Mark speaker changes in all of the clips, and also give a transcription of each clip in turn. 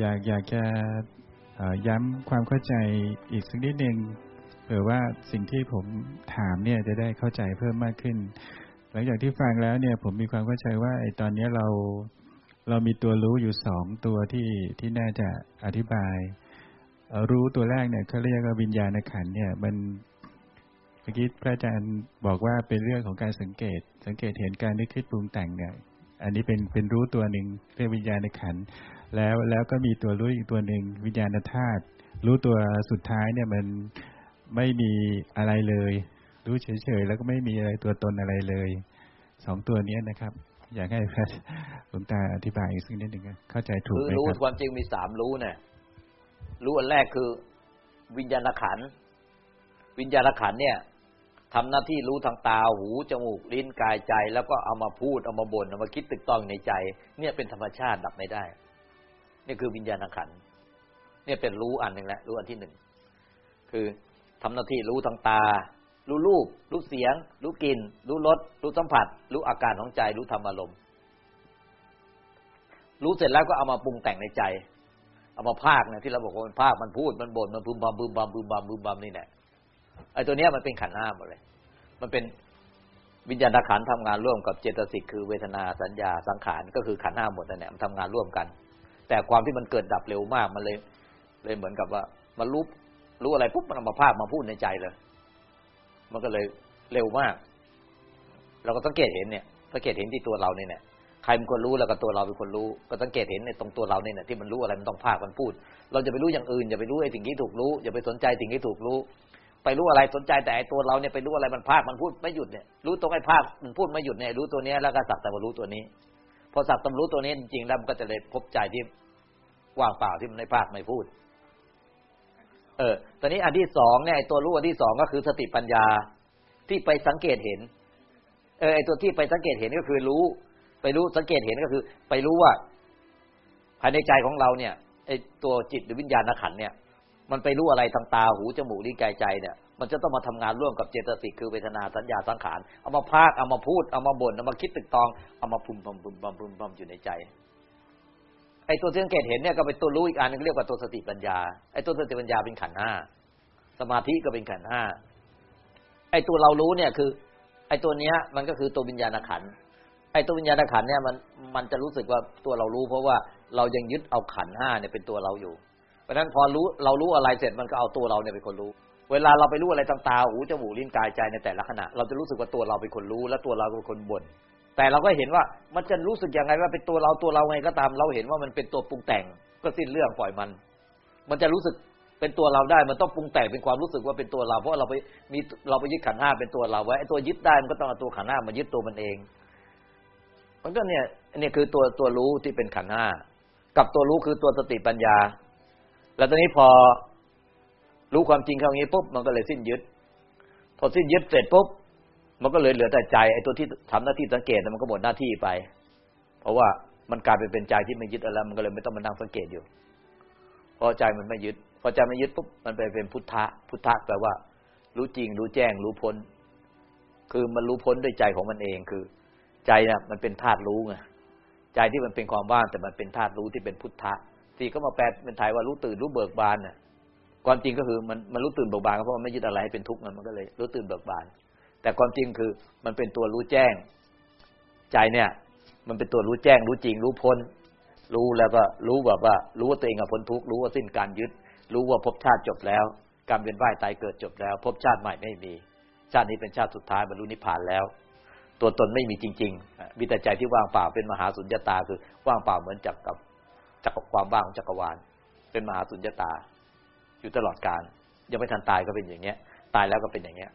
Speaker 1: อยากอยากจะย้ำความเข้าใจอีกสักนิดหนึ่งเผื่อว่าสิ่งที่ผมถามเนี่ยจะได้เข้าใจเพิ่มมากขึ้น หลังจากที่ฟังแล้วเนี่ยผมมีความเข้าใจว่าไอ้ตอนนี้เราเรามีตัวรู้อยู่สองตัวที่ที่น่าจะอธิบาย รู้ตัวแรกเนี่ยเขาเรียกว่าวิญญาณขันเนี่ยมันเมื่อกี้พระอาจารย์บอกว่าเป็นเรื่องของการสังเกต สังเกตเห็นการนึกคิดปรุงแต่งเนี่ย อันนี้เป็นเป็นรู้ตัวหนึ่งเรียกวิญญาณในขันแล้วแล้วก็มีตัวรู้อีกตัวหนึ่งวิญญาณธาตุรู้ตัวสุดท้ายเนี่ยมันไม่มีอะไรเลย รู้เฉยๆแล้วก็ไม่มีอะไรตัวตนอะไรเลยสองตัวนี้นะครับ อยากให้พระหลวงตาอธิบายอีกสักนิดหนึ่งเข้าใจถูกไหมครับคือ
Speaker 2: รู้ความจริงมีสามรู้เนี่ยรู้อันแรกคือ วิญญาณขันวิญญาณขันเนี่ย ทำหน้าที่รู้ทางตาหูจมูกลิ้นกายใจ แล้วก็เอามาพูดเอามาบ่นเอามาคิดตึกต้องในใจ เนี่ยเป็นธรรมชาติดับไม่ได้ นี่คือวิญญาณขันเนี่ยเป็นรู้อันหนึ่งแหละรู้อันที่หนึ่งคือทำหน้าที่รู้ทางตา รู้รูป รู้เสียง รู้กลิ่น รู้รสรู้สัมผัส รู้อาการของใจ รู้ธรรมอารมณ์รู้เสร็จแล้วก็เอามาปรุงแต่งในใจ เอามาภาคเนี่ยที่เราบอกว่ามันภาคมันพูดมันบ่นมันพึมพำพึมพำพึมพำพึมพำนี่แหละ ไอ้ตัวเนี้ยมันเป็นขันห้าหมดเลย มันเป็นวิญญาณขันทำงานร่วมกับเจตสิกคือเวทนาสัญญาสังขารก็คือขันห้าหมดนั่นแหละมันทำงานร่วมกัน แต่ความที่มันเกิดดับเร็วมากมันเลย เลยเหมือนกับว่า มันรู้รู้อะไรปุ๊บมันเอามาภาคมาพูดในใจเลย มันก็เลยเร็วมาก เราก็สังเกตเห็นเนี่ยสังเกตเห็นที่ตัวเราเนี่ยใครเป็นคนรู้แล้วก็ตัวเราเป็นคนรู้ ก็สังเกตเห็นในตรงตัวเราเนี่ยที่มันรู้อะไรมันต้องภาคมันพูด เราจะไปรู้อย่างอื่นอย่าไปรู้ไอ้สิ่งที่ถูกรู้อย่าไปสนใจสิ่งที่ถูกรู้ ไปรู้อะไรสนใจแต่ไอ้ตัวเราเนี่ยไปรู้อะไรมันภาคมันพูดไม่หยุดเนี่ยรู้ตรงไอ้ภาคมันพูดไม่หยุดเนี่ยรู้ตัวนี้แล้วก็สักแต่ว่ารู้ตัวนี้ พอสักแต่รู้ตัวนี้จริงๆแล้วมันก็จะเลยพบใจที่ว่างเปล่าที่มันไม่ภาคไม่พูด เออตอนนี้อันที่สองเนี่ยตัวรู้อันที่สองก็คือสติปัญญาที่ไปสังเกตเห็น เออไอตัวที่ไปสังเกตเห็นก็คือรู้ ไปรู้สังเกตเห็นก็คือ ไปรู้ว่าภายในใจของเราเนี่ยไอตัวจิตหรือวิญญาณขันเนี่ย มันไปรู้อะไรทางตาหูจมูกลิ้นกายใจเนี่ย มันจะต้องมาทำงานร่วมกับเจตสิกคือเวทนาสัญญาสังขารเอามาพากเอามาพูดเอามาบ่นเอามาคิดตึกตองเอามาพุ่มพุ่มพุ่มพุ่มพุ่มพุ่มอยู่ในใจไอ้ตัวสังเกตเห็นเนี่ยก็เป็นตัวรู้อีกอันนึงเรียกว่าตัวสติปัญญาไอ้ตัวสติปัญญาเป็นขันห้าสมาธิก็เป็นขันห้าไอ้ตัวเรารู้เนี่ยคือ ไอ้ตัวเนี้ย มันก็คือตัววิญญาณขันไอ้ตัววิญญาณขันเนี่ยมันมันจะรู้สึกว่าตัวเรารู้ เพราะว่าเรายังยึดเอาขันห้าเนี่ยเป็นตัวเราอยู่ เพราะนั้นพอรู้เรารู้อะไรเสร็จมันก็เอาตัวเราเนี่ยเป็นคนรู้ เวลาเราไปรู้อะไรต่างๆหูจมูกลิ้นกายใจในแต่ละขณะ เราจะรู้สึกว่าตัวเราเป็นคนรู้ และตัวเราเป็นคนบ่นแต่เราก็เห็นว่ามันจะรู้สึกยังไงว่าเป็นตัวเราตัวเราไงก็ตาม เราเห็นว่ามันเป็นตัวปรุงแต่งก็สิ้นเรื่องปล่อยมัน มันจะรู้สึกเป็นตัวเราได้มันต้องปรุงแต่งเป็นความรู้สึกว่าเป็นตัวเรา เพราะเราไปมีเราไปยึดขันห้าเป็นตัวเราไว้ไอ้ตัวยึดได้มันก็ต้องเอาตัวขันห้ามายึดตัวมันเองมันก็เนี่ยนี่คือตัวตัวรู้ที่เป็นขันห้ากับตัวรู้คือตัวสติปัญญา แล้วตอนนี้พอรู้ความจริงเข้างี้ปุ๊บมันก็เลยสิ้นยึด พอสิ้นยึดเสร็จปุ๊บมันก็เลยเหลือแต่ใจไอ้ตัวที่ทำหน้าที่สังเกตมันก็หมดหน้าที่ไป เพราะว่ามันกลายเป็นเป็นใจที่ไม่ยึดอะไรมันก็เลยไม่ต้องมานั่งสังเกตอยู่พอใจมันไม่ยึด พอใจไม่ยึดปุ๊บมันไปเป็นพุทธะพุทธะแปลว่า รู้จริง รู้แจ้ง รู้พ้น คือมันรู้พ้นด้วยใจของมันเองคือ ใจเนี่ยมันเป็นธาตุรู้ไงใจที่มันเป็นความว่างแต่มันเป็นธาตุรู้ที่เป็นพุทธะ ที่ก็มาแปลเป็นไทยว่ารู้ตื่นรู้เบิกบานน่ะความจริงก็คือมันมันรู้ตื่นเบิกบานเพราะมันไม่ยึดอะไรให้เป็นทุกข์มันก็เลยรู้ตื่นเบิกบาน แต่ความจริงคือมันเป็นตัวรู้แจ้ง ใจเนี่ย มันเป็นตัวรู้แจ้ง รู้จริง รู้พ้น รู้แล้วก็รู้แบบว่า รู้ว่าตัวเองพ้นทุกข์รู้ว่าสิ้นการยึด รู้ว่าภพชาติจบแล้วกรรมเป็นว่ายตายเกิดจบแล้วภพชาติใหม่ไม่มี ชาตินี้เป็นชาติสุดท้ายบรรลุนิพพานแล้ว ตัวตนไม่มีจริงๆมีแต่ใจที่ว่างเปล่าเป็นมหาสุญญตาคือว่างเปล่าเหมือนจักกับ จักความว่างของจักรวาล เป็นมหาสุญญตา อยู่ตลอดกาลยังไม่ทันตายก็เป็นอย่างเงี้ย ตายแล้วก็เป็นอย่างเงี้ย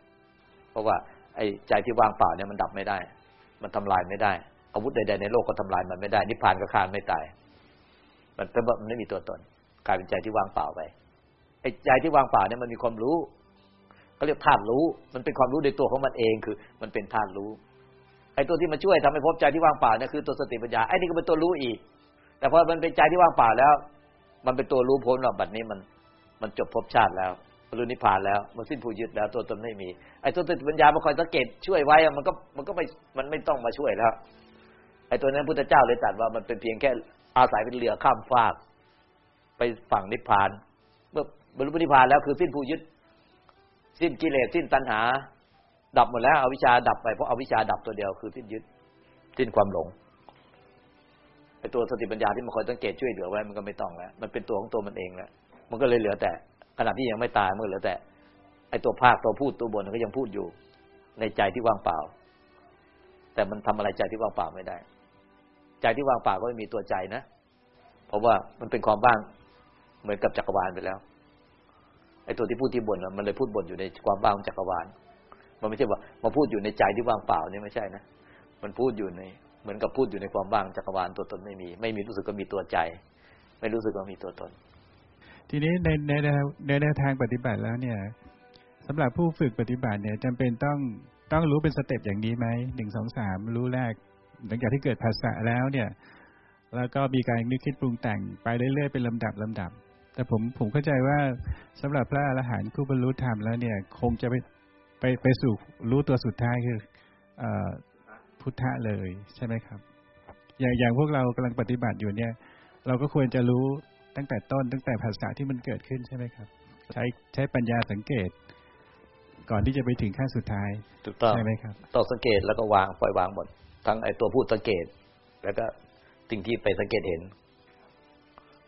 Speaker 2: เพราะว่าไอ้ใจที่ว่างเปล่าเนี่ยมันดับไม่ได้ มันทำลายไม่ได้ อาวุธใดๆในโลกก็ทำลายมันไม่ได้ นิพพานก็คานไม่ตาย มันเป็นมันไม่มีตัวตนกลายเป็นใจที่ว่างเปล่าไปไอ้ใจที่ว่างเปล่าเนี่ยมันมีความรู้เขาเรียกธาตุรู้ มันเป็นความรู้ในตัวของมันเองคือ มันเป็นธาตุรู้ไอ้ตัวที่มาช่วยทำให้พบใจที่ว่างเปล่าเนี่ยคือตัวสติปัญญาไอ้นี่ก็เป็นตัวรู้อีก แต่พอมันเป็นใจที่ว่างเปล่าแล้ว มันเป็นตัวรู้พ้นว่าบัดนี้มันมันจบภพชาติแล้วบรรลุนิพพานแล้วมันสิ้นผู้ยึดแล้ว ตัวตนไม่มีไอ้ตัวติปัญญามาคอยสังเกตช่วยไว้มันก็มันก็ไม่มันไม่ต้องมาช่วยแล้วไอ้ตัวนั้นพุทธเจ้าเลยตรัสว่ามันเป็นเพียงแค่อาศัยเป็นเรือข้ามฟาก ไปฝั่งนิพพาน เมื่อบรรลุนิพพานแล้วคือสิ้นผู้ยึด สิ้นกิเลสสิ้นตัณหา ดับหมดแล้วอวิชชาดับไปเพราะอวิชชาดับตัวเดียวคือสิ้นยึด สิ้นความหลง ไอ้ตัวสติปัญญาที่มันคอยสังเกตช่วยเหลือไว้มันก็ไม่ต้องแล้วมันเป็นตัวของตัวมันเองแล้วมันก็เลยเหลือแต่ขณะที่ยังไม่ตายมันเหลือแต่ไอ้ตัวภาคตัวพูดตัวบนก็ยังพูดอยู่ ในใจที่ว่างเปล่า แต่มันทำอะไรใจที่ว่างเปล่าไม่ได้ ใจที่ว่างเปล่าก็ไม่มีตัวใจนะ เพราะว่ามันเป็นความว่างเหมือนกับจักรวาลไปแล้วไอ้ตัวที่พูดที่บ่นมันเลยพูดบ่นอยู่ในความว่างของจักรวาล มันไม่ใช่ว่ามาพูดอยู่ในใจที่ว่างเปล่านี่ไม่ใช่นะ มันพูดอยู่ใน เหมือนกับพูดอยู่ในความว่างจักรวาลตัวตนไม่มี ไม่มีรู้สึกว่ามีตัวใจ ไม่รู้สึกว่ามีตัวตน
Speaker 1: ทีนี้ในในแนวในแนวทางปฏิบัติแล้วเนี่ยสำหรับผู้ฝึกปฏิบัติเนี่ยจำเป็นต้องต้องรู้เป็น step อย่างนี้ไหมหนึ่งสองสามรู้แรก หลังจากที่เกิดผัสสะแล้วเนี่ย แล้วก็มีการนึกคิดปรุงแต่งไปเรื่อยๆเป็นลำดับลำดับ แต่ผมผมเข้าใจว่าสำหรับพระอรหันต์ผู้บรรลุธรรมแล้วเนี่ย คงจะไปไปไปสู่รู้ตัวสุดท้ายคือเอ พุทธะเลยใช่ไหมครับ อย่างอย่างพวกเรากำลังปฏิบัติอยู่เนี่ย เราก็ควรจะรู้ตั้งแต่ต้นตั้งแต่ภาษาที่มันเกิดขึ้นใช่ไหมครับ ใช้ใช้ปัญญาสังเกต ก่อนที่จะไปถึงขั้นสุดท้าย
Speaker 2: ถูกต้อง
Speaker 1: ใช่ไหมครับ
Speaker 2: ต้องสังเกตแล้วก็วางปล่อยวางหมดทั้งไอ้ตัวพูดสังเกต แล้วก็สิ่งที่ไปสังเกตเห็น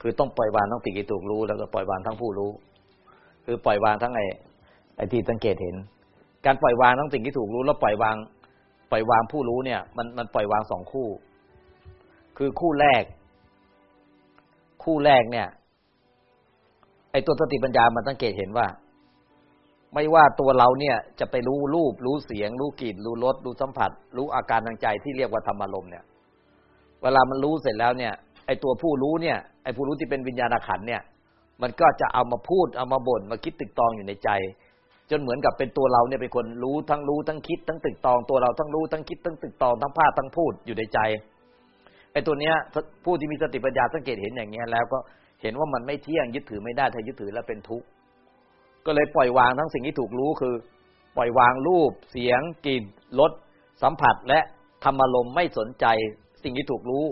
Speaker 2: คือต้องปล่อยวางทั้งสิ่งที่ถูกรู้ แล้วก็ปล่อยวางทั้งผู้รู้ คือปล่อยวางทั้งไอ้ไอ้ที่สังเกตเห็น การปล่อยวางทั้งสิ่งที่ถูกรู้ แล้วปล่อยวาง ปล่อยวางผู้รู้เนี่ย มันมันปล่อยวางสองคู่ คือคู่แรก คู่แรกเนี่ย ไอ้ตัวสติปัญญามันสังเกตเห็นว่า ไม่ว่าตัวเราเนี่ยจะไปรู้รูป รู้เสียง รู้กลิ่นรู้รสรู้สัมผัส รู้อาการทางใจที่เรียกว่าธรรมารมณ์เนี่ย เวลามันรู้เสร็จแล้วเนี่ย ไอ้ตัวผู้รู้เนี่ยไอ้ผู้รู้ที่เป็นวิญญาณขันเนี่ย มันก็จะเอามาพูดเอามาบ่นมาคิดตึกตองอยู่ในใจ จนเหมือนกับเป็นตัวเราเนี่ยเป็นคนรู้ทั้งรู้ทั้งคิดทั้งตึกตองตัวเราทั้งรู้ทั้งคิดทั้งตึกตองทั้งภาคทั้งพูดอยู่ในใจไอ้ตัวเนี้ยผู้ที่มีสติปัญญาสังเกตเห็นอย่างเงี้ยแล้วก็เห็นว่ามันไม่เที่ยงยึดถือไม่ได้ถ้ายึดถือแล้วเป็นทุกข์ก็เลยปล่อยวางทั้งสิ่งที่ถูกรู้คือ ปล่อยวางรูป เสียงกลิ่นรสสัมผัสและธรรมารมณ์ไม่สนใจสิ่งที่ถูกรู้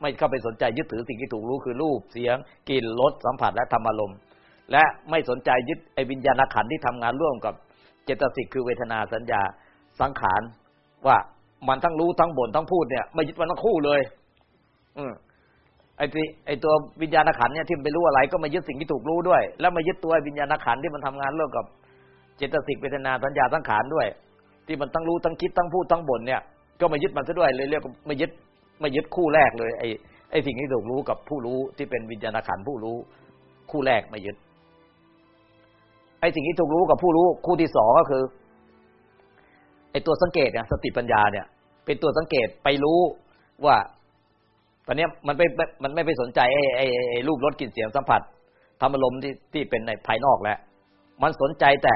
Speaker 2: ไม่เข้าไปสนใจยึดถือสิ่งที่ถูกรู้คือรูปเสียงกลิ่นรสสัมผัสและธรรมารมณ์ และไม่สนใจยึดไอ้วิญญาณขันที่ทำงานร่วมกับเจตสิกคือเวทนาสัญญาสังขารว่ามันทั้งรู้ทั้งบ่นทั้งพูดเนี่ยไม่ยึดมันทั้งคู่เลย อืมไอ้ที่ไอ้ตัววิญญาณขันเนี่ยที่ไปรู้อะไร ก็มายึดสิ่งที่ถูกรู้ด้วย แล้วมายึดตัววิญญาณขันที่มันทำงานร่วมกับเจตสิกเวทนาสัญญาสังขารด้วย ที่มันทั้งรู้ทั้งคิดทั้งพูดทั้งบ่นเนี่ยก็ไมายึดมันซะด้วยเลยเรียกว่ามายึดไมายึดคู่แรกเลยไอ้ไอ้สิ่งที่ถูกรู้กับผู้รู้ที่เป็นวิญญาณขันผู้รู้คู่แรกมายึด ไอ้สิ่งที่ถูกรู้กับผู้รู้คู่ที่สองก็คือไอ้ตัวสังเกตเนี่ยสติปัญญาเนี่ย เป็นตัวสังเกตไปรู้ว่า ตอนนี้มันไม่มันไม่ไปสนใจไอ้ไอ้ไอ้รูปรสกลิ่นเสียงสัมผัสธรรมลมที่ที่เป็นในภายนอกแล้วมันสนใจแต่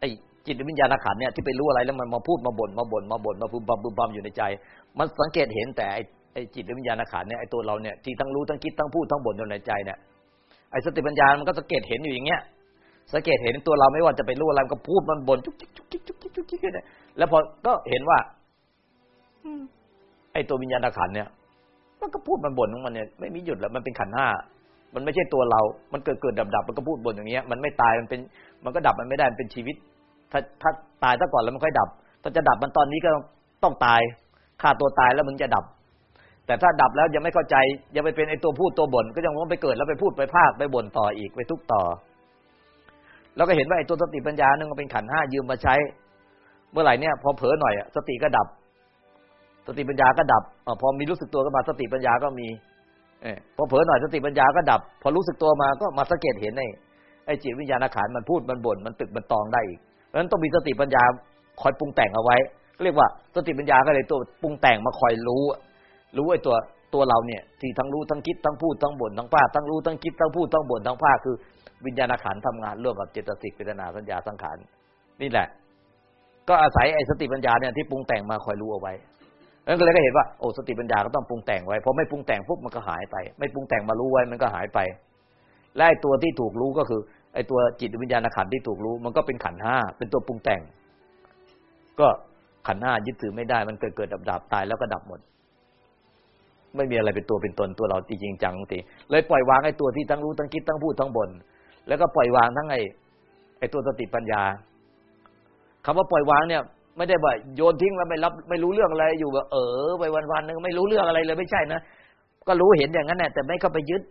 Speaker 2: ไอ้จิตวิญญาณขันเนี่ยที่ไปรู้อะไรแล้วมันมาพูดมาบ่นมาบ่นมาบ่นมาพึมพำพึมพำอยู่ในใจ มันสังเกตเห็นแต่ไอ้ไอ้จิตวิญญาณขันเนี่ยไอ้ตัวเราเนี่ยที่ทั้งรู้ทั้งคิดทั้งพูดทั้งบ่นอยู่ในใจเนี่ยไอ้สติปัญญามันก็สังเกตเห็นอยู่อย่างเงี้ย สังเกตเห็นตัวเราไม่ว่าจะไปรู้อะไรมันก็พูดมันบ่นจุกจิกจุกจิกจุกจิกจุกจิกเนี่ยแล้วพอก็เห็นว่าไอ้ตัววิญญาณขันเนี่ย มันก็พูดมันบ่นของมันเนี่ยไม่มีหยุดแล้วมันเป็นขันห้ามันไม่ใช่ตัวเรา มันเกิดเกิดดับดับมันก็พูดบ่นอย่างเงี้ย มันไม่ตายมันเป็น มันก็ดับมันไม่ได้มันเป็นชีวิต ถ้าถ้าตายซะก่อนแล้วมันค่อยดับถ้าจะดับมันตอนนี้ก็ต้องตายฆ่าตัวตายแล้วมึงจะดับ แต่ถ้าดับแล้วยังไม่เข้าใจยังไปเป็นไอ้ตัวพูดตัวบ่นก็ยังต้องไปเกิดแล้วไปพูดไปพากไปบ่นต่ออีกไปทุกต่อ แล้วก็เห็นว่าไอ้ตัวสติปัญญานึงก็เป็นขันห้ายืมมาใช้ เมื่อไหร่เนี่ยพอเผลอหน่อยสติก็ดับ สติปัญญาก็ดับอพอมีรู้สึกตัวก็มาสติปัญญาก็มีเอพอเผลอหน่อยสติปัญญาก็ดับ พอรู้สึกตัวมาก็มาสังเกตเห็นไอ้ไอ้จิตวิญญาณขันมันพูดมันบ่นมันตึกมันตองได้อีกเพราะฉะนั้นต้องมีสติปัญญาคอยปรุงแต่งเอาไว้ก็เรียกว่าสติปัญญาก็เลยตัวปรุงแต่งมาคอยรู้ รู้ไอ้ตัวตัวเราเนี่ยที่ทั้งรู้ทั้งคิดทั้งพูดทั้งบ่นทั้งภาคทั้งรู้ทั้งคิดทั้งพูดทั้งบ่นทั้งภาคคือ วิญญาณขันทำงานร่วมกับเจตสิกเวทนาสัญญาสังขารนี่แหละ ก็อาศัยไอ้สติปัญญาเนี่ยที่ปรุงแต่งมาคอยรู้เอาไว้นั่นก็เลยก็เห็นว่าโอ้สติปัญญาก็ต้องปรุงแต่งไว้พอไม่ปรุงแต่งปุ๊บมันก็หายไป ไม่ปรุงแต่งมารู้ไว้มันก็หายไปและไอ้ตัวที่ถูกรู้ก็คือ ไอ้ตัวจิตวิญญาณขันที่ถูกรู้ มันก็เป็นขันห้าเป็นตัวปรุงแต่ง ก็ขันห้ายึดถือไม่ได้มันเกิดเกิดดับดับตายแล้วก็ดับหมด ไม่มีอะไรเป็นตัวเป็นตนตัวเราจริงจังทีเลยปล่อยวางไอ้ตัวที่ทั้งรู้ทั้งคิดทั้งพูดทั้งบ่น แล้วก็ปล่อยวางทั้งไอ้ไอ้ตัวสติปัญญาคำว่าปล่อยวางเนี่ย ไม่ได้ว่าโยนทิ้งแล้วไม่รับไม่รู้เรื่องอะไรอยู่แบบเออไปวันๆนึงไม่รู้เรื่องอะไรเลยไม่ใช่นะก็รู้เห็นอย่างนั้นแหละแต่ไม่เข้าไปยึด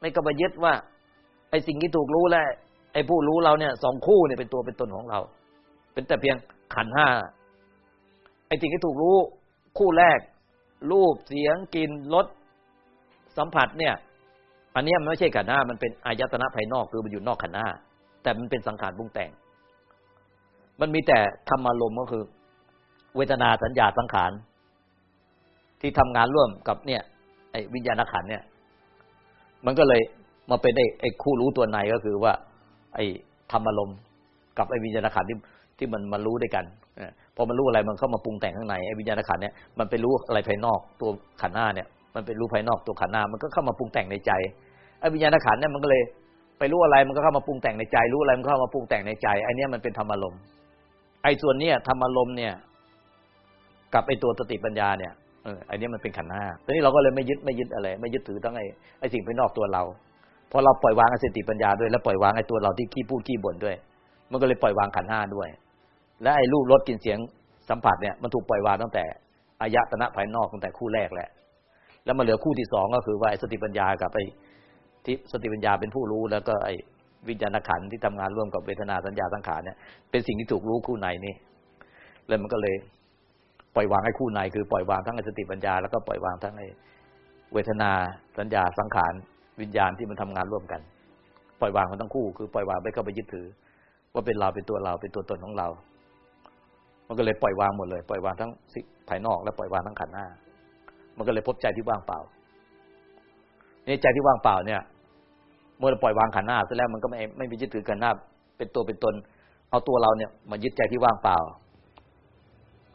Speaker 2: ไม่เข้าไปยึดว่าไอ้สิ่งที่ถูกรู้และไอ้ผู้รู้เราเนี่ยสองคู่เนี่ยเป็นตัวเป็นตนของเรา เป็นแต่เพียงขันห้าไอ้สิ่งที่ถูกรู้คู่แรก รูปเสียงกลิ่นรสสัมผัสเนี่ย อันนี้มันไม่ใช่ขันห้ามันเป็นอายตนะภายนอกคือมันอยู่นอกขันห้าแต่มันเป็นสังขารปรุงแต่ง มันมีแต่ธรรมารมก็คือ เวทนาสัญญาสังขารที่ทำงานร่วมกับเนี่ยไอ้วิญญาณขันเนี่ย มันก็เลยมาเป็นไอ้ไอ้คู่รู้ตัวในก็คือว่า ไอ้ธรรมารมกับไอ้วิญญาณขันที่ที่มันมารู้ด้วยกันพอมันรู้อะไรมันเข้ามาปรุงแต่งข้างในไอ้วิญญาณขันเนี่ยมันไปรู้อะไรภายนอกตัวขันหน้าเนี่ย มันไปรู้ภายนอกตัวขันหน้ามันก็เข้ามาปรุงแต่งในใจไอ้วิญญาณขันเนี่ยมันก็เลยไปรู้อะไรมันก็เข้ามาปรุงแต่งในใจ รู้อะไรมันเข้ามาปรุงแต่งในใจไอ้นี่มันเป็นธรรมอารมณ์ไอ้ส่วนเนี้ยธรรมอารมณ์เนี่ยกับไอ้ตัวสติปัญญาเนี่ยเออไอ้นี่มันเป็นขันห้าตอนนี้เราก็เลยไม่ยึดไม่ยึดอะไร ไม่ยึดถือทั้งไอ้ไอ้สิ่งภายนอกตัวเราพอเราปล่อยวางไอ้สติปัญญาด้วยแล้วปล่อยวางไอ้ตัวเราที่ขี้พูดขี้บ่นด้วย มันก็เลยปล่อยวางขันห้าด้วย และไอ้รูปรสกลิ่นเสียงสัมผัสเนี่ยมันถูกปล่อยวางตั้งแต่อายตนะภายนอกตั้งแต่คู่แรกแหละ แล้วมาเหลือคู่ที่สองก็คือว่าสติปัญญากับไอ้ที่สติปัญญาเป็นผู้รู้แล้วก็ไอ้วิญญาณขันที่ทำงานร่วมกับเวทนาสัญญาสังขารเนี่ยเป็นสิ่งที่ถูกรู้คู่ในนี่แล้วมันก็เลยปล่อยวางให้คู่ในคือปล่อยวางทั้งไอ้สติปัญญาแล้วก็ปล่อยวางทั้งไอ้เวทนาสัญญาสังขารวิญญาณที่มันทำงานร่วมกัน ปล่อยวางมันทั้งคู่ คือปล่อยวางไม่เข้าไปยึดถือ ว่าเป็นเราเป็นตัวเราเป็นตัวตนของเรา มันก็เลยปล่อยวางหมดเลย ปล่อยวางทั้งสิภายนอกและปล่อยวางทั้งขันหน้า มันก็เลยพบใจที่ว่างเปล่าในใจที่ว่างเปล่าเนี่ย เมื่อปล่อยวางขันหน้าเสร็จแล้วมันก็ไม่ไม่มียึดถือขันหน้าเป็นตัวเป็นตน เอาตัวเราเนี่ยมายึดใจที่ว่างเปล่า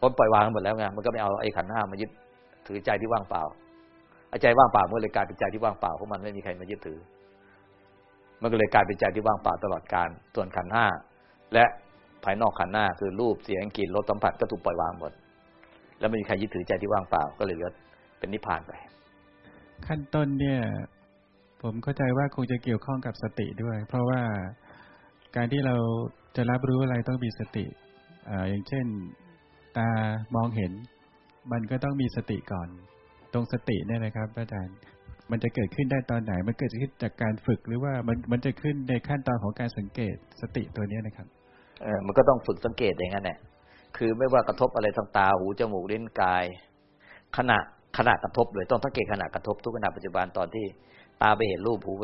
Speaker 2: คนปล่อยวางหมดแล้วไงมันก็ไม่เอาไอ้ขันห้ามายึดถือใจที่ว่างเปล่าใจว่างเปล่าเมื่อเลยกลายเป็นใจที่ว่างเปล่าเพราะมันไม่มีใครมายึดถือ มันก็เลยกลายเป็นใจที่ว่างเปล่าตลอดการส่วนขันห้าและภายนอกขันหน้าคือรูปเสียงกลิ่นรสสัมผัสก็ถูกปล่อยวางหมด แล้วไม่มีใครยึดถือใจที่ว่างเปล่าก็เลยเหลือ เป็นนิพพานไป
Speaker 1: ขั้นต้นเนี่ย ผมเข้าใจว่าคงจะเกี่ยวข้องกับสติด้วย เพราะว่าการที่เราจะรับรู้อะไรต้องมีสติออย่างเช่น ตามองเห็น มันก็ต้องมีสติก่อน ตรงสติเนี่ยนะครับอาจารย์มันจะเกิดขึ้นได้ตอนไหน มันเกิดขึ้นจากการฝึกหรือว่ามันมันจะขึ้นในขั้นตอนของการสังเกตสติตัวนี้นะครับ
Speaker 2: เออมันก็ต้องฝึกสังเกตอย่างนั้นแหละคือไม่ว่ากระทบอะไรทางตาหูจมูกลิ้นกาย ขณะ ขณะกระทบเลยต้องสังเกตขณะกระทบทุกขณะปัจจุบันตอนที่ตาไปเห็นรูปหูไป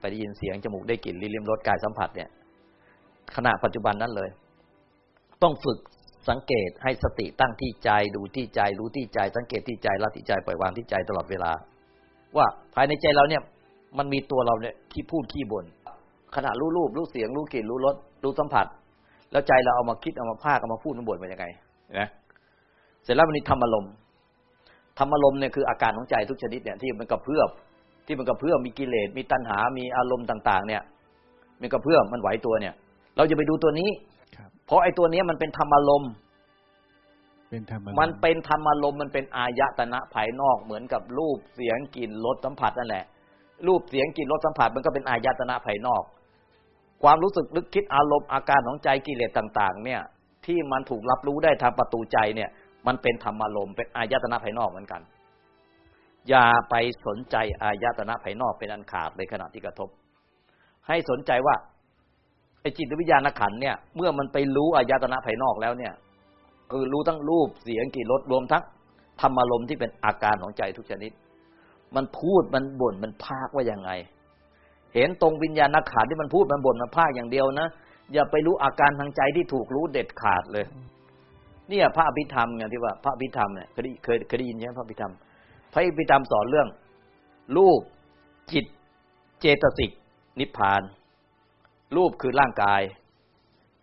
Speaker 2: ไปได้ยินเสียงจมูกได้กลิ่นลิ้มรสกายสัมผัสเนี่ยขณะปัจจุบันนั้นเลย ต้องฝึกสังเกตให้สติตั้งที่ใจดูที่ใจรู้ที่ใจสังเกตที่ใจละที่ใจปล่อยวางที่ใจตลอดเวลา ว่าภายในใจเราเนี่ย มันมีตัวเราเนี่ยขี้พูดขี้บ่นขณะรู้รูปรู้เสียงรู้กลิ่นรู้รสรู้สัมผัส แล้วใจเราเอามาคิดเอามาพากเอามาพูดมาบ่นมันยังไงนะเสร็จแล้วมันนี้ธรรมอารมณ์ ธรรมอารมณ์เนี่ยคืออาการของใจทุกชนิดเนี่ยที่มันกระเพื่อมที่มันกระเพื่อมมีกิเลสมีตัณหา มีอารมณ์ต่าง ๆ เนี่ย มันกระเพื่อมมันไหวตัวเนี่ย เราจะไปดูตัวนี้เพราะไอ้ตัวนี้มันเป็นธรรมารมณ์
Speaker 1: เป็นธรรม
Speaker 2: มันเป็นธรรมารมณ์มันเป็นอายตนะภายนอกเหมือนกับรูปเสียงกลิ่นรสสัมผัสนั่นแหละ รูปเสียงกลิ่นรสสัมผัสมันก็เป็นอายตนะภายนอก ความรู้สึกนึกคิดอารมณ์อาการของใจกิเลสต่าง ๆ เนี่ย ที่มันถูกรับรู้ได้ทางประตูใจเนี่ย มันเป็นธรรมารมณ์เป็นอายตนะภายนอกเหมือนกัน อย่าไปสนใจอายตนะภายนอกเป็นอันขาดในขณะที่กระทบ ให้สนใจว่าไอ้จิตวิญญาณขันเนี่ย เมื่อมันไปรู้อายตนะภายนอกแล้วเนี่ย คือรู้ทั้งรูปเสียงกลิ่นรสรวมทั้งธรรมารมณ์ที่เป็นอาการของใจทุกชนิด มันพูดมันบ่นมันพากว่ายังไง เห็นตรงวิญญาณนักขาดที่มันพูดมันบ่นมันพากอย่างเดียวนะอย่าไปรู้อาการทางใจที่ถูกรู้เด็ดขาดเลย เนี่ยพระอภิธรรมอย่างที่ว่าพระอภิธรรมเนี่ยเคยเคยเคยได้ยินใช่ไหมพระอภิธรรม พระอภิธรรมสอนเรื่อง รูปจิตเจตสิกนิพพาน รูปคือร่างกาย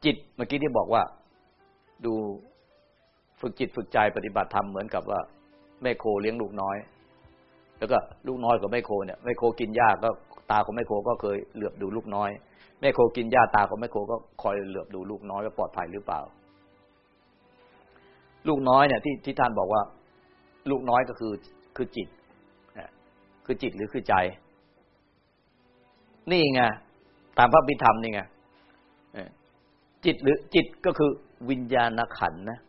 Speaker 2: จิตเมื่อกี้ที่บอกว่า ดูฝึกจิตฝึกใจปฏิบัติธรรมเหมือนกับว่าแม่โคเลี้ยงลูกน้อย แล้วก็ลูกน้อยกับแม่โคเนี่ยแม่โคกินหญ้าก็ตาของแม่โคก็เคยเหลือบดูลูกน้อยแม่โคกินหญ้าตาของแม่โคก็คอยเหลือบดูลูกน้อยว่าปลอดภัยหรือเปล่า ลูกน้อยเนี่ยที่ที่ท่านบอกว่า ลูกน้อยก็คือคือจิตคือจิตหรือคือใจ นี่ไงตามพระบิธรรมนี่ไงจิตหรือจิตก็คือวิญญาณขันธ์นะ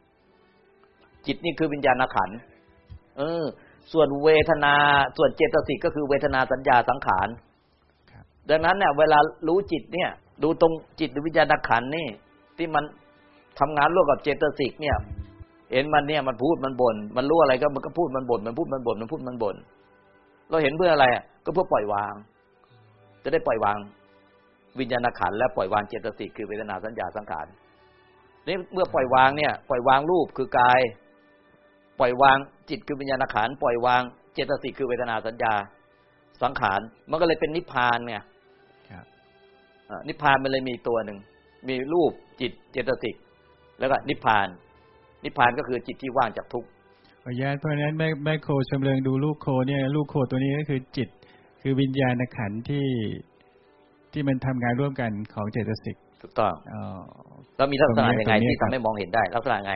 Speaker 2: จิตนี่คือวิญญาณขันธ์เออ ส่วนเวทนาส่วนเจตสิกก็คือเวทนาสัญญาสังขารดังนั้นเนี่ยเวลารู้จิตเนี่ย ดูตรงจิตหรือวิญญาณขันธ์นี่ ที่มันทำงานร่วมกับเจตสิกเนี่ย เห็นมันเนี่ยมันพูดมันบ่นมันรู้อะไรก็มันก็พูดมันบ่นมันพูดมันบ่นมันพูดมันบ่นเราเห็นเพื่ออะไรอะก็เพื่อปล่อยวาง จะได้ปล่อยวาง วิญญาณขันธ์และปล่อยวางเจตสิกคือเวทนาสัญญาสังขารนี่เมื่อปล่อยวางเนี่ย ปล่อยวางรูปคือกาย ปล่อยวางจิตคือวิญญาณขันธ์ปล่อยวางเจตสิกคือเวทนาสัญญาสังขารมันก็เลยเป็นนิพพานไง
Speaker 1: ครับ
Speaker 2: อ่านิพพานมันเลยมีตัวหนึ่งมีรูปจิตเจตสิกแล้วก็นิพพาน นิพพานก็คือจิตที่ว่างจากทุกข์
Speaker 1: ขออนุญาตเพราะฉะนั้นแม่แม่โคชำเลืองดูลูกโคเนี่ยลูกโคตัวนี้ก็คือจิต คือวิญญาณขันธ์ที่ที่มันทำงานร่วมกันของเจตสิก
Speaker 2: ถูกต้อง
Speaker 1: อ๋อ
Speaker 2: แล้วมีลักษณะยังไง
Speaker 1: ตรงนี้
Speaker 2: ที่
Speaker 1: ครั
Speaker 2: ทำ
Speaker 1: บ
Speaker 2: ให้มองเห็นได้ ลักษณะไง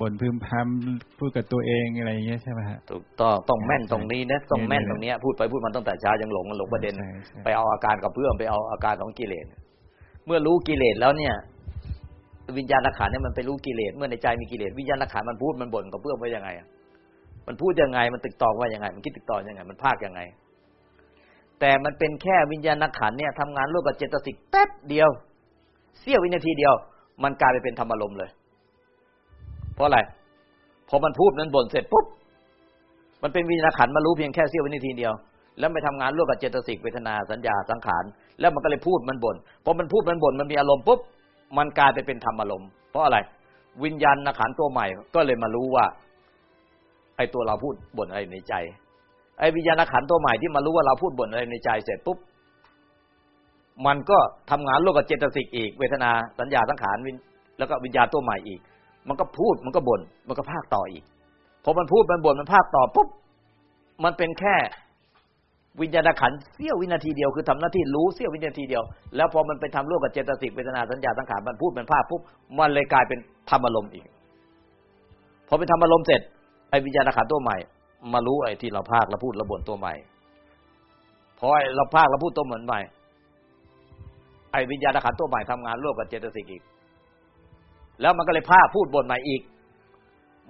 Speaker 1: บนพึมพำพูดกับตัวเองอะไรอย่างเงี้ยใช่ไหมฮะ
Speaker 2: ถูกต้องต้องแม่น
Speaker 1: ใช่
Speaker 2: ตรงนี้นะต้องแม่น
Speaker 1: เนี่ย
Speaker 2: ตรงเนี้ยพูดไปพูดมาตั้งแต่เช้ายังหลงหลงประเด็น
Speaker 1: ใช่ใช่
Speaker 2: ไปเอาอาการกับเพื่อนไปเอาอาการของกิเลสเมื่อรู้กิเลสแล้วเนี่ย วิญญาณขันเนี่ยมันไปรู้กิเลสเมื่อในใจมีกิเลสวิญญาณขันมันพูดมันบ่นกับเพื่อนว่ายังไงอะมันพูดยังไงมันตึกตองว่ายังไง มันคิดตึกตองยังไง มันภาคยังไง แต่มันเป็นแค่วิญญาณขันเนี่ยทำงานร่วมกับเจตสิกแป๊บเดียว เสี้ยววินาทีเดียว มันกลายไปเป็นธรรมารมณ์เลย เพราะอะไรพอมันพูดมันบ่นเสร็จปุ๊บมันเป็นวิญญาณขันมารู้เพียงแค่เสี้ยววินาทีเดียวแล้วไปทำงานร่วมกับเจตสิกเวทนาสัญญาสังขาร แล้วมันก็เลยพูดมันบ่นพอมันพูดมันบ่นมันมีอารมณ์ปุ๊บ มันกลายไปเป็นธรรมอารมณ์เพราะอะไร วิญญาณขันตัวใหม่ ก็เลยมารู้ว่า ไอ้ตัวเราพูดบ่นอะไรในใจ ไอ้วิญญาณขันตัวใหม่ที่มารู้ว่าเราพูดบ่นอะไรในใจเสร็จปุ๊บมันก็ทำงานร่วมกับเจตสิกอีก เวทนาสัญญาสังขารวิญแล้วก็วิญญาณตัวใหม่อีก มันก็พูดมันก็บ่นมันก็พากต่ออีกพอมันพูดมันบ่นมันพากต่อปุ๊บมันเป็นแค่ วิญญาณขันเสี้ยววินาทีเดียวคือทำหน้าที่รู้เสี้ยววินาทีเดียว แล้วพอมันไปทำร่วมกับเจตสิกเวทนาสัญญาสังขารมันพูดมันพากปุ๊บมันเลยกลายเป็นธรรมอารมณ์อีก พอเป็นธรรมอารมณ์เสร็จไอ้วิญญาณขันตัวใหม่ มารู้ไอ้ที่เราพากเราพูดเราบ่นตัวใหม่พอไอ้เราพากเราพูดตัวเหมือนใหม่ ไอ้วิญญาณขันตัวใหม่ทำงานร่วมกับเจตสิกอีก แล้วมันก็เลยพากพูดบ่นใหม่อีก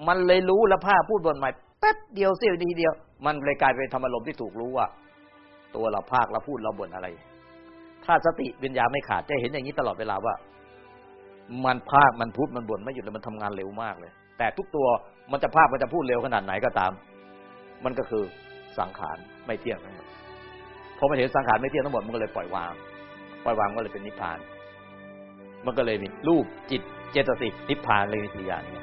Speaker 2: มันเลยรู้แล้วพากพูดบ่นใหม่แป๊บเดียวเสี้ยววินาทีเดียว มันเลยกลายเป็นธรรมอารมณ์ที่ถูกรู้ว่า ตัวเราพากเราพูดเราบ่นอะไร ถ้าสติวิญญาณไม่ขาดจะเห็นอย่างนี้ตลอดเวลาว่า มันพากมันพูดมันบ่นไม่หยุดแล้วมันทำงานเร็วมากเลย แต่ทุกตัวมันจะพากมันจะพูดเร็วขนาดไหนก็ตาม มันก็คือสังขารไม่เที่ยงทั้งหมดพอมาเห็นสังขารไม่เที่ยงทั้งหมดมันก็เลยปล่อยวาง ปล่อยวางก็เลยเป็นนิพพาน มันก็เลยมีรูปจิตเจตสิกนิพพานเลยมีสี่อย่างนี้